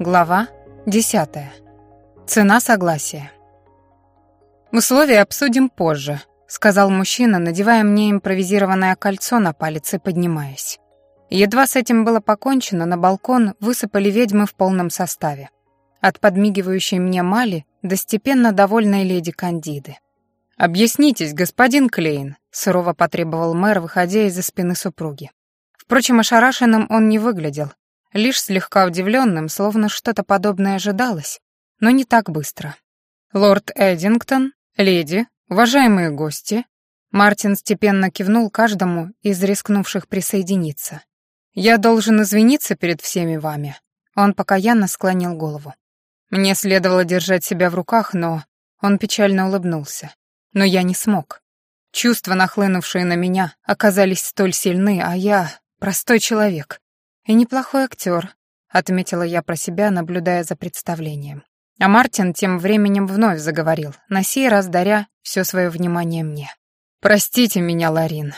Глава 10. Цена согласия. «Условия обсудим позже», — сказал мужчина, надевая мне импровизированное кольцо на палец и поднимаясь. Едва с этим было покончено, на балкон высыпали ведьмы в полном составе. От подмигивающей мне Мали до степенно довольной леди Кандиды. «Объяснитесь, господин Клейн», — сурово потребовал мэр, выходя из-за спины супруги. Впрочем, ошарашенным он не выглядел, лишь слегка удивленным, словно что-то подобное ожидалось, но не так быстро. «Лорд Эдингтон, леди, уважаемые гости», Мартин степенно кивнул каждому из рискнувших присоединиться. «Я должен извиниться перед всеми вами». Он покаянно склонил голову. Мне следовало держать себя в руках, но... Он печально улыбнулся. Но я не смог. Чувства, нахлынувшие на меня, оказались столь сильны, а я — простой человек. «И неплохой актер», — отметила я про себя, наблюдая за представлением. А Мартин тем временем вновь заговорил, на сей раз даря все свое внимание мне. «Простите меня, Ларин.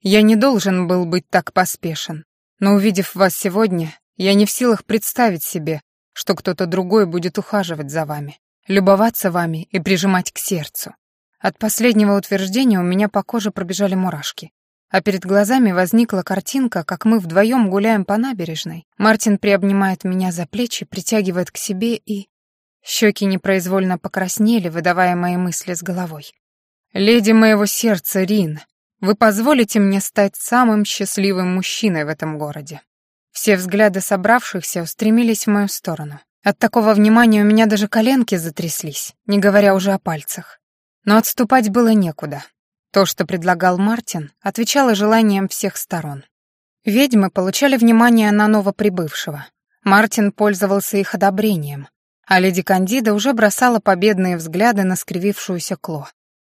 Я не должен был быть так поспешен. Но увидев вас сегодня, я не в силах представить себе, что кто-то другой будет ухаживать за вами, любоваться вами и прижимать к сердцу. От последнего утверждения у меня по коже пробежали мурашки а перед глазами возникла картинка, как мы вдвоем гуляем по набережной. Мартин приобнимает меня за плечи, притягивает к себе и... Щеки непроизвольно покраснели, выдавая мои мысли с головой. «Леди моего сердца, Рин, вы позволите мне стать самым счастливым мужчиной в этом городе?» Все взгляды собравшихся устремились в мою сторону. От такого внимания у меня даже коленки затряслись, не говоря уже о пальцах. Но отступать было некуда. То, что предлагал Мартин, отвечало желаниям всех сторон. Ведьмы получали внимание на новоприбывшего. Мартин пользовался их одобрением, а леди Кандида уже бросала победные взгляды на скривившуюся Кло.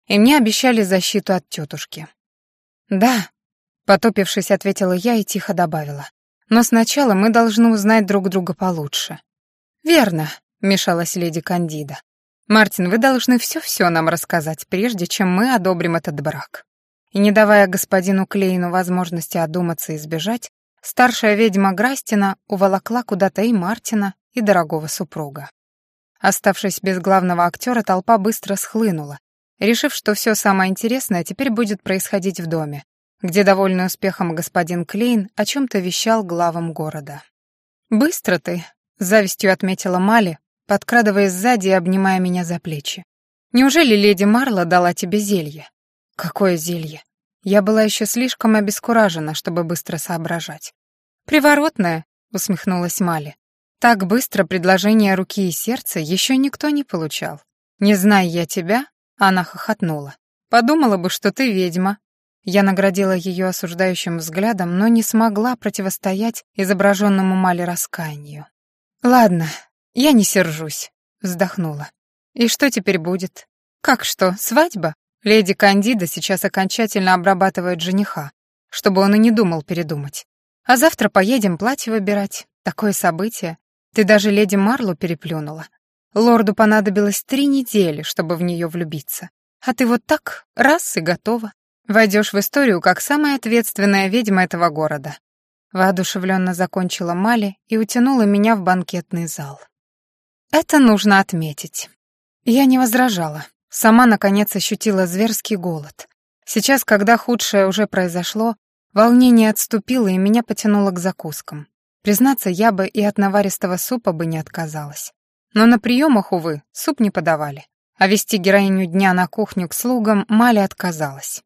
И мне обещали защиту от тетушки. «Да», — потопившись, ответила я и тихо добавила. «Но сначала мы должны узнать друг друга получше». «Верно», — мешалась леди Кандида. «Мартин, вы должны все-все нам рассказать, прежде чем мы одобрим этот брак». И не давая господину Клейну возможности одуматься и сбежать, старшая ведьма Грастина уволокла куда-то и Мартина, и дорогого супруга. Оставшись без главного актера, толпа быстро схлынула, решив, что все самое интересное теперь будет происходить в доме, где довольный успехом господин Клейн о чем-то вещал главам города. «Быстро ты», — завистью отметила Мали, подкрадываясь сзади и обнимая меня за плечи. «Неужели леди Марла дала тебе зелье?» «Какое зелье?» Я была еще слишком обескуражена, чтобы быстро соображать. «Приворотное», — усмехнулась Мали. «Так быстро предложение руки и сердца еще никто не получал. Не зная я тебя», — она хохотнула. «Подумала бы, что ты ведьма». Я наградила ее осуждающим взглядом, но не смогла противостоять изображенному Мали раскаянию. «Ладно, «Я не сержусь», — вздохнула. «И что теперь будет? Как что, свадьба? Леди Кандида сейчас окончательно обрабатывает жениха, чтобы он и не думал передумать. А завтра поедем платье выбирать. Такое событие. Ты даже леди Марлу переплюнула. Лорду понадобилось три недели, чтобы в нее влюбиться. А ты вот так, раз и готова. Войдешь в историю как самая ответственная ведьма этого города. Воодушевленно закончила Мали и утянула меня в банкетный зал. Это нужно отметить. Я не возражала. Сама, наконец, ощутила зверский голод. Сейчас, когда худшее уже произошло, волнение отступило и меня потянуло к закускам. Признаться, я бы и от наваристого супа бы не отказалась. Но на приемах, увы, суп не подавали. А вести героиню дня на кухню к слугам Маля отказалась.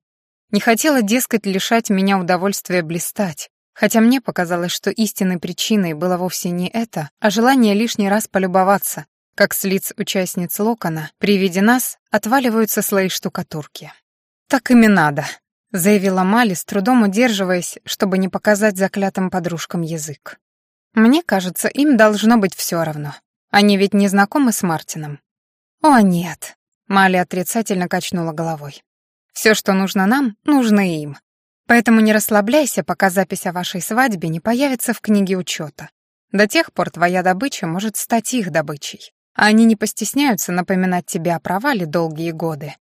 Не хотела, дескать, лишать меня удовольствия блистать, Хотя мне показалось, что истинной причиной было вовсе не это, а желание лишний раз полюбоваться, как с лиц участниц Локона при виде нас отваливаются слои штукатурки. «Так ими надо», — заявила Мали, с трудом удерживаясь, чтобы не показать заклятым подружкам язык. «Мне кажется, им должно быть все равно. Они ведь не знакомы с Мартином». «О, нет», — Мали отрицательно качнула головой. «Все, что нужно нам, нужно им. Поэтому не расслабляйся, пока запись о вашей свадьбе не появится в книге учета. До тех пор твоя добыча может стать их добычей. А они не постесняются напоминать тебе о провале долгие годы.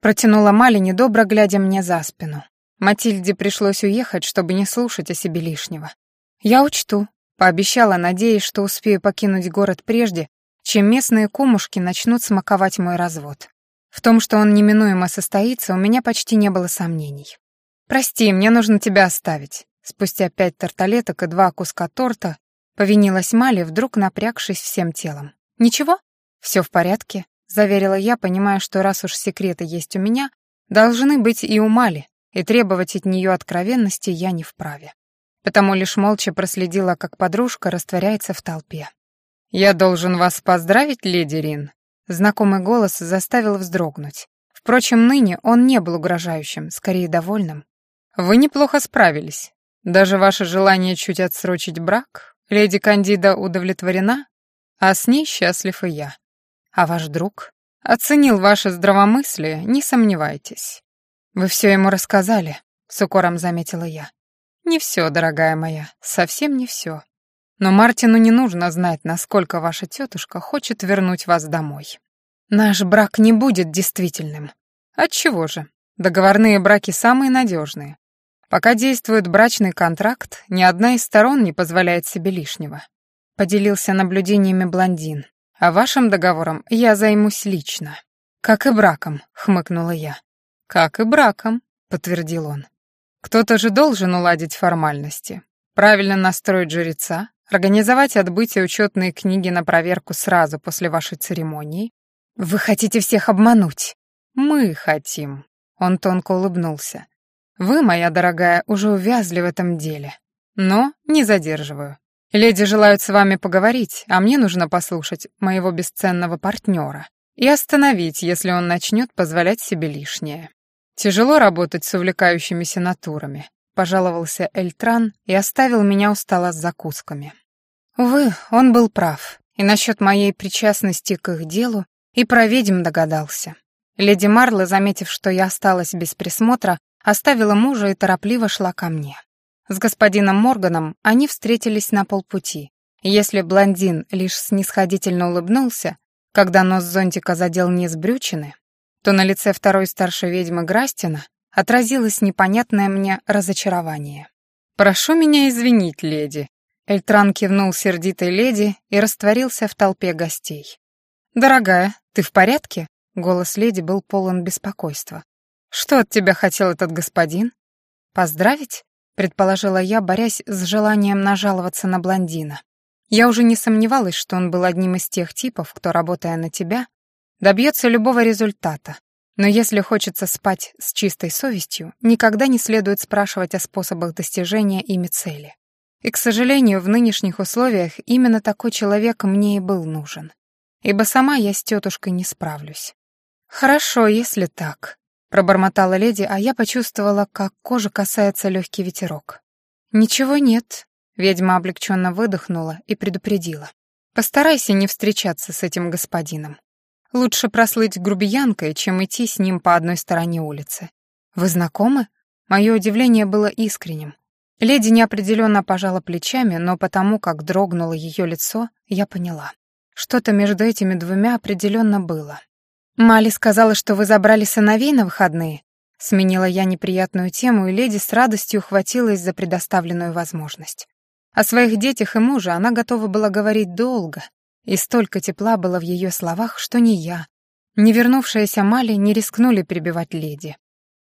Протянула Мали, недобро глядя мне за спину. Матильде пришлось уехать, чтобы не слушать о себе лишнего. «Я учту», Пообещала, надеясь, что успею покинуть город прежде, чем местные кумушки начнут смаковать мой развод. В том, что он неминуемо состоится, у меня почти не было сомнений. «Прости, мне нужно тебя оставить». Спустя пять тарталеток и два куска торта повинилась Мали, вдруг напрягшись всем телом. «Ничего? Все в порядке», — заверила я, понимая, что раз уж секреты есть у меня, должны быть и у Мали, и требовать от нее откровенности я не вправе. Потому лишь молча проследила, как подружка растворяется в толпе. «Я должен вас поздравить, леди Рин», Знакомый голос заставил вздрогнуть. Впрочем, ныне он не был угрожающим, скорее довольным. «Вы неплохо справились. Даже ваше желание чуть отсрочить брак, леди Кандида удовлетворена, а с ней счастлив и я. А ваш друг оценил ваше здравомыслие, не сомневайтесь. Вы все ему рассказали, с укором заметила я. Не все, дорогая моя, совсем не все. Но Мартину не нужно знать, насколько ваша тетушка хочет вернуть вас домой. Наш брак не будет действительным. Отчего же? Договорные браки самые надежные. Пока действует брачный контракт, ни одна из сторон не позволяет себе лишнего. Поделился наблюдениями блондин. А вашим договором я займусь лично. Как и браком, хмыкнула я. Как и браком, подтвердил он. Кто-то же должен уладить формальности. Правильно настроить жреца, Организовать отбытие учетной книги на проверку сразу после вашей церемонии? Вы хотите всех обмануть? Мы хотим. Он тонко улыбнулся. Вы, моя дорогая, уже увязли в этом деле. Но не задерживаю. Леди желают с вами поговорить, а мне нужно послушать моего бесценного партнера и остановить, если он начнет позволять себе лишнее. Тяжело работать с увлекающимися натурами пожаловался Эльтран и оставил меня у с закусками. Увы, он был прав, и насчет моей причастности к их делу и про ведьм догадался. Леди Марла, заметив, что я осталась без присмотра, оставила мужа и торопливо шла ко мне. С господином Морганом они встретились на полпути, если блондин лишь снисходительно улыбнулся, когда нос зонтика задел низ брючины, то на лице второй старшей ведьмы Грастина отразилось непонятное мне разочарование. «Прошу меня извинить, леди». Эльтран кивнул сердитой леди и растворился в толпе гостей. «Дорогая, ты в порядке?» Голос леди был полон беспокойства. «Что от тебя хотел этот господин?» «Поздравить?» — предположила я, борясь с желанием нажаловаться на блондина. Я уже не сомневалась, что он был одним из тех типов, кто, работая на тебя, добьется любого результата, но если хочется спать с чистой совестью, никогда не следует спрашивать о способах достижения ими цели. И, к сожалению, в нынешних условиях именно такой человек мне и был нужен. Ибо сама я с тетушкой не справлюсь. «Хорошо, если так», — пробормотала леди, а я почувствовала, как кожа касается легкий ветерок. «Ничего нет», — ведьма облегченно выдохнула и предупредила. «Постарайся не встречаться с этим господином. Лучше прослыть грубиянкой, чем идти с ним по одной стороне улицы. Вы знакомы? Мое удивление было искренним. Леди неопределенно пожала плечами, но потому, как дрогнуло ее лицо, я поняла. Что-то между этими двумя определенно было. «Мали сказала, что вы забрали сыновей на выходные?» Сменила я неприятную тему, и леди с радостью ухватилась за предоставленную возможность. О своих детях и муже она готова была говорить долго, и столько тепла было в ее словах, что ни я, ни вернувшаяся Мали не рискнули перебивать леди.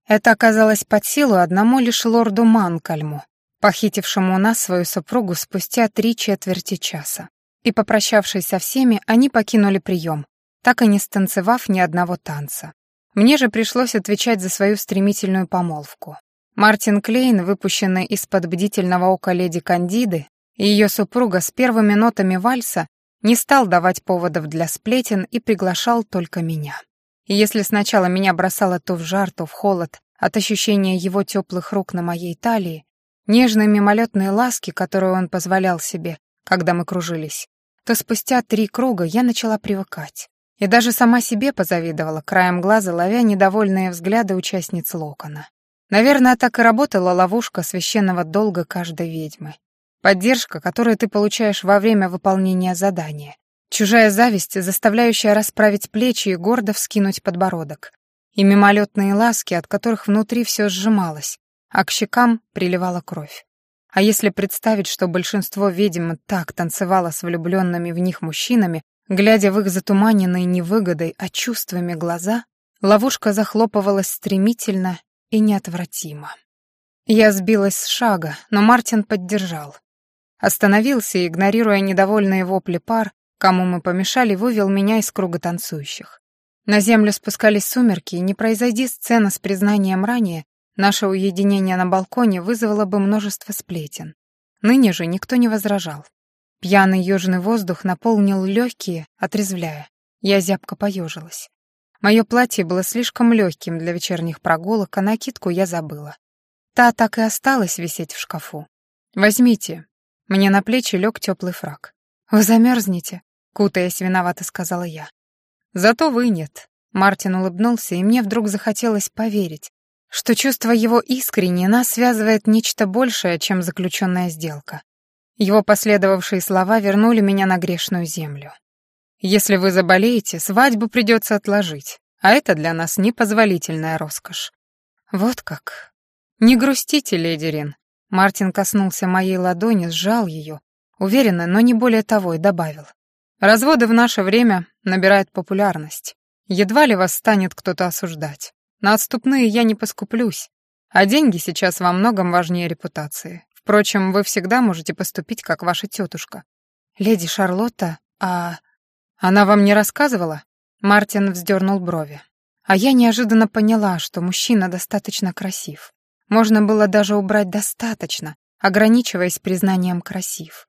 Это оказалось под силу одному лишь лорду Манкальму, похитившему у нас свою супругу спустя три четверти часа. И, попрощавшись со всеми, они покинули прием, так и не станцевав ни одного танца. Мне же пришлось отвечать за свою стремительную помолвку. Мартин Клейн, выпущенный из-под бдительного ока леди Кандиды, и ее супруга с первыми нотами вальса не стал давать поводов для сплетен и приглашал только меня. И если сначала меня бросало то в жар, то в холод от ощущения его теплых рук на моей талии, нежные мимолетные ласки, которые он позволял себе, когда мы кружились, то спустя три круга я начала привыкать. И даже сама себе позавидовала, краем глаза ловя недовольные взгляды участниц Локона. Наверное, так и работала ловушка священного долга каждой ведьмы. Поддержка, которую ты получаешь во время выполнения задания. Чужая зависть, заставляющая расправить плечи и гордо вскинуть подбородок. И мимолетные ласки, от которых внутри все сжималось, а к щекам приливала кровь. А если представить, что большинство ведьм так танцевало с влюбленными в них мужчинами, глядя в их затуманенные невыгодой, а чувствами глаза, ловушка захлопывалась стремительно и неотвратимо. Я сбилась с шага, но Мартин поддержал. Остановился игнорируя недовольные вопли пар, кому мы помешали, вывел меня из круга танцующих. На землю спускались сумерки, и не произойди сцена с признанием ранее, наше уединение на балконе вызвало бы множество сплетен. Ныне же никто не возражал. Пьяный южный воздух наполнил легкие, отрезвляя. Я зябко поежилась. Мое платье было слишком легким для вечерних прогулок, а накидку я забыла. Та так и осталась висеть в шкафу. «Возьмите». Мне на плечи лег теплый фраг. «Вы замерзнете?» — кутаясь виновато сказала я. Зато вы нет. Мартин улыбнулся, и мне вдруг захотелось поверить, что чувство его искренне нас связывает нечто большее, чем заключенная сделка. Его последовавшие слова вернули меня на грешную землю. «Если вы заболеете, свадьбу придется отложить, а это для нас непозволительная роскошь». «Вот как». «Не грустите, леди Рин». Мартин коснулся моей ладони, сжал ее, уверенно, но не более того, и добавил. Разводы в наше время набирают популярность. Едва ли вас станет кто-то осуждать. На отступные я не поскуплюсь, а деньги сейчас во многом важнее репутации. Впрочем, вы всегда можете поступить, как ваша тетушка. Леди Шарлотта, а... Она вам не рассказывала? Мартин вздернул брови. А я неожиданно поняла, что мужчина достаточно красив. Можно было даже убрать «достаточно», ограничиваясь признанием «красив».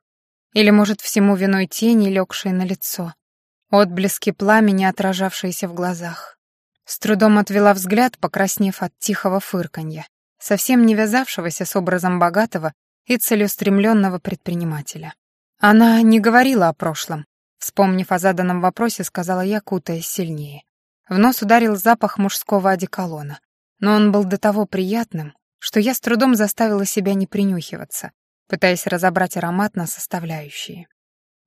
Или, может, всему виной тени, легшие на лицо, отблески пламени, отражавшиеся в глазах. С трудом отвела взгляд, покраснев от тихого фырканья, совсем не вязавшегося с образом богатого и целеустремленного предпринимателя. Она не говорила о прошлом. Вспомнив о заданном вопросе, сказала я, кутаясь сильнее. В нос ударил запах мужского одеколона, но он был до того приятным, что я с трудом заставила себя не принюхиваться, пытаясь разобрать аромат на составляющие.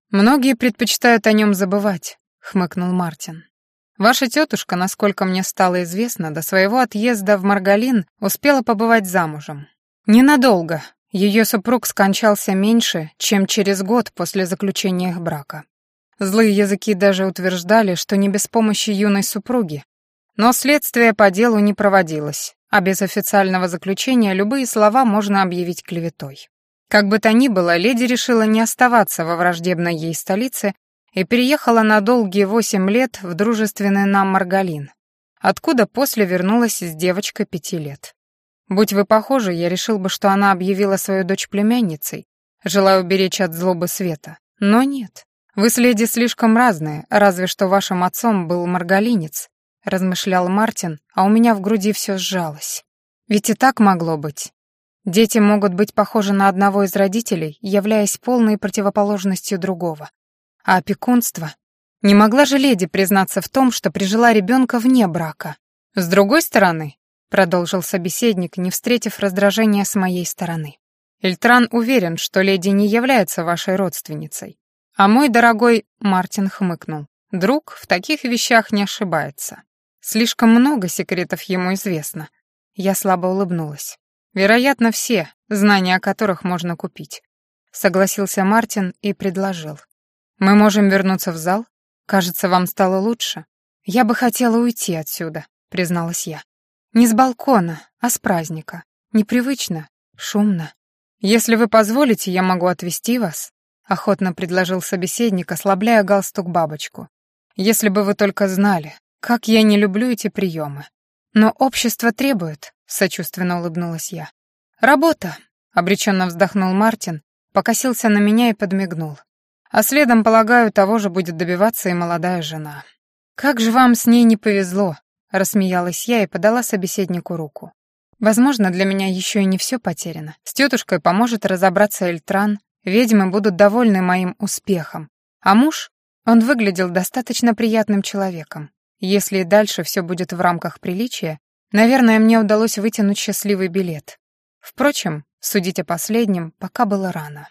«Многие предпочитают о нем забывать», — хмыкнул Мартин. «Ваша тетушка, насколько мне стало известно, до своего отъезда в Маргалин успела побывать замужем. Ненадолго. Ее супруг скончался меньше, чем через год после заключения их брака. Злые языки даже утверждали, что не без помощи юной супруги. Но следствие по делу не проводилось, а без официального заключения любые слова можно объявить клеветой. Как бы то ни было, леди решила не оставаться во враждебной ей столице и переехала на долгие восемь лет в дружественный нам Маргалин, откуда после вернулась с девочкой пяти лет. Будь вы похожи, я решил бы, что она объявила свою дочь племянницей, желая уберечь от злобы света. Но нет. Вы с леди слишком разные, разве что вашим отцом был маргалинец, размышлял Мартин, а у меня в груди все сжалось. Ведь и так могло быть. Дети могут быть похожи на одного из родителей, являясь полной противоположностью другого. А опекунство? Не могла же леди признаться в том, что прижила ребенка вне брака. С другой стороны, продолжил собеседник, не встретив раздражения с моей стороны. Эльтран уверен, что леди не является вашей родственницей. А мой дорогой Мартин хмыкнул. Друг в таких вещах не ошибается. Слишком много секретов ему известно. Я слабо улыбнулась. Вероятно, все, знания о которых можно купить. Согласился Мартин и предложил. Мы можем вернуться в зал? Кажется, вам стало лучше. Я бы хотела уйти отсюда, призналась я. Не с балкона, а с праздника. Непривычно, шумно. Если вы позволите, я могу отвезти вас, охотно предложил собеседник, ослабляя галстук бабочку. Если бы вы только знали, как я не люблю эти приемы. Но общество требует, сочувственно улыбнулась я. Работа, обреченно вздохнул Мартин, покосился на меня и подмигнул. А следом, полагаю, того же будет добиваться и молодая жена. Как же вам с ней не повезло, рассмеялась я и подала собеседнику руку. Возможно, для меня еще и не все потеряно. С тетушкой поможет разобраться Эльтран, ведьмы будут довольны моим успехом. А муж, он выглядел достаточно приятным человеком. Если и дальше все будет в рамках приличия, наверное, мне удалось вытянуть счастливый билет. Впрочем, судить о последнем пока было рано.